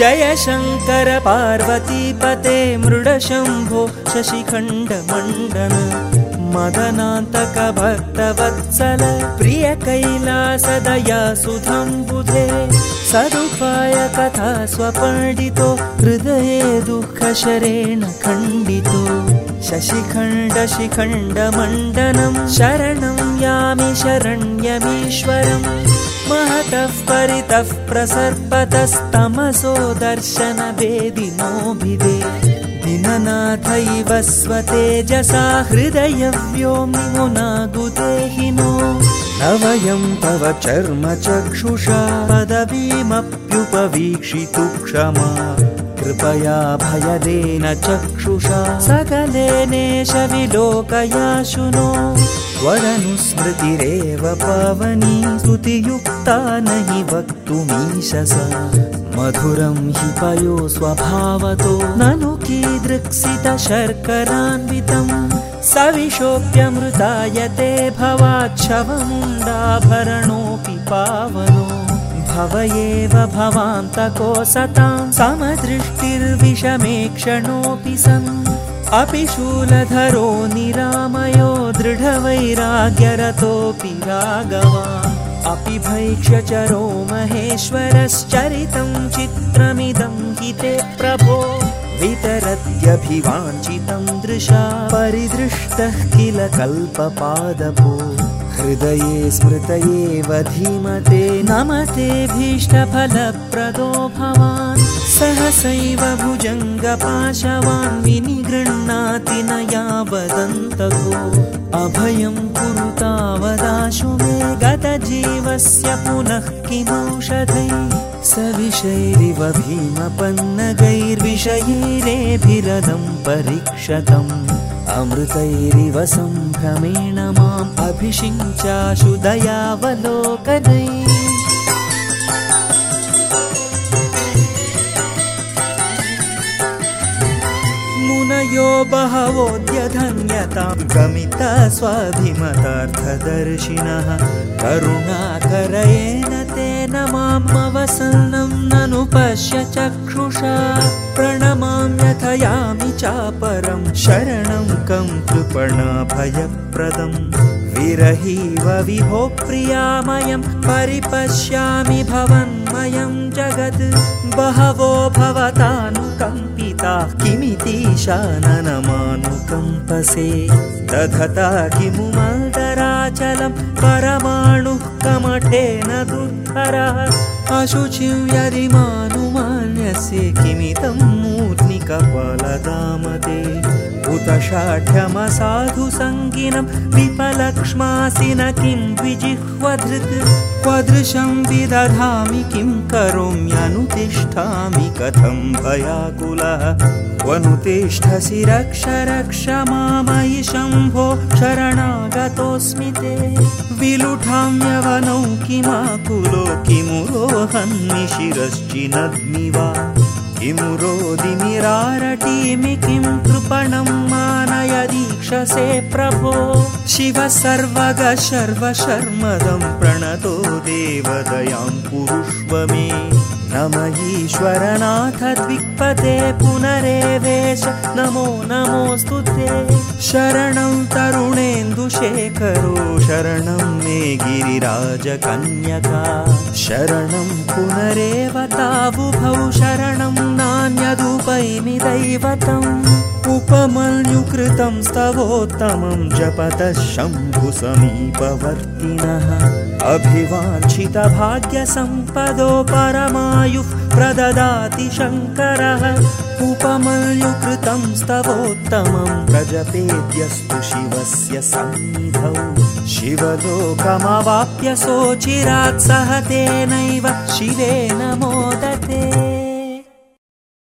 जय शङ्कर पार्वतीपते मृडशम्भो शशिखण्डमण्डन मदनान्तकभक्तवत्सल प्रियकैलासदया सुधं बुधे सदुपाय कथा स्वपण्डितो हृदये दुःखशरेण खण्डितो। शशिखण्डशिखण्डमण्डनं शरणं यामि शरण्यमीश्वरम् महतः परितः प्रसर्पतस्तमसो दर्शनभेदिनोभिदे दिननाथैव स्वतेजसा हृदयव्योमि मुनागुदेहिनो न वयं तव चर्म चक्षुषा पदवीमप्युपवीक्षितु क्षमा। कृपया भयदेन चक्षुषा। सकलेनेश विलोकया शुनो। वरनुस्मृतिरेव पावनी स्तुतियुक्ता न हि वक्तुमीशस मधुरं हि पयो स्वभावतो। ननु कीदृक्सित शर्करान्वितम् सविशोऽप्यमृतायते भवाच्छवमुण्डाभरणोऽपि पावनो। भव एव भवान्तको सतां। समदृष्टिर्विषमे क्षणोऽपि सन्। अपि शूलधरो निरामयो दृढवैराग्यरतोऽपि राघवान्। अपि भैक्ष्यचरो महेश्वरश्चरितं चित्रमिदं हि ते प्रभो वितरत्यभिवाञ्छितं दृशा परिदृष्टः किल कल्पपादपो। हृदये स्मृतयेव धीमते नमते भीष्टफलप्रदो भवान्। सहसैव भुजङ्गपाशवान् विनिगृह्णाति न यावदन्तको। अभयं कुरु तावदाशु मे गतजीवस्य पुनः किमौषधै सविषैरिव भीमपन्नगैर्विषयैरेभिरदं परीक्षतम्। अमृतैरिव सम्भ्रमेण माम् अभिषिञ्चाशु दयावलोकनै। मुनयो बहवोऽद्यधन्यतां गमिता स्वाभिमतार्थदर्शिनः करुणाकरयेन पश्य चक्षुषा प्रणमाम्यथयामि चापरं शरणं कं कृपणाभयप्रदम् विरहीव विभो प्रियामयं परिपश्यामि भवन्मयं जगत्। बहवो भवतानुकम्पिताः किमितीशाननमानुकम्पसे दधता किमु मन्दराचलं परमाणुः कमठेन दुर्धरः। अशुचिं यदि मानुमान्यस्य किमितं मूर्निकपालदामते शाढ्यमसाधु सङ्गिनं विपलक्ष्मासि न किं द्विजिह्वधृत् क्वदृशं विदधामि किं करोम्यनुतिष्ठामि कथं भयाकुलः? क्वनुतिष्ठसि रक्ष रक्ष मामयि शम्भो शरणागतोऽस्मि ते। विलुठाम्यवनौ किमाकुलो किमुरोहन्मि शिरश्चिनद्मि वा किं कृपणं मानय दीक्षसे प्रभो। शिव सर्वग शर्वशर्मदं प्रणतो देवदयां कुरुष्व मे नम ईश्वरनाथ द्विक्पते पुनरेवेश। नमो नमोऽस्तु ते। शरणं तरुणेन्दुशेखरो शरणं मे गिरिराजकन्यका शरणं पुनरेव तावुभौ शरणं नान्यदुपैमि दैवतम्। उपमन्युकृतं स्तवोत्तमं जपतः शम्भुसमीपवर्तिनः अभिवाञ्छितभाग्यसम्पदो परमायुः प्रददाति शङ्करः। उपमन्युकृतं स्तवोत्तमं प्रजपेद्यस्तु शिवस्य सन्निधौ। शिवलोकमवाप्य सोचिरात् सह तेनैव शिवेन मोदते